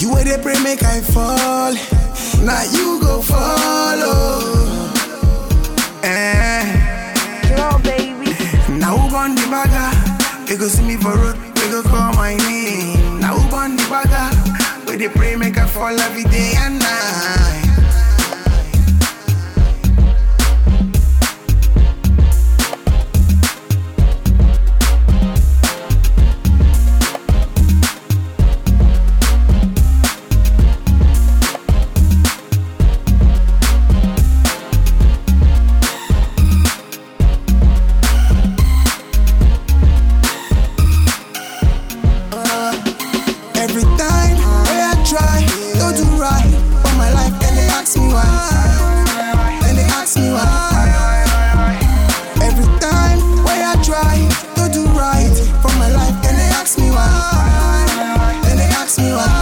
You where they pray make I fall. Now you go follow. Eh. Draw, baby. Now who born the bagger? They go see me for road, they go call my name. Now who born the bagger? Where they pray make I fall every day and night. Ask me why. Then they ask me why.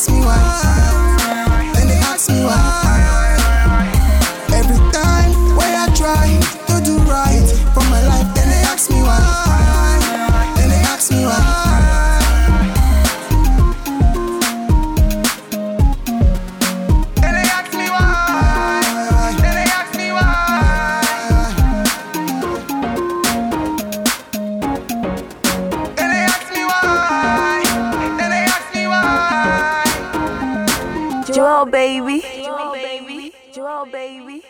Ask me why. Draw, baby. Draw, baby. Draw, baby.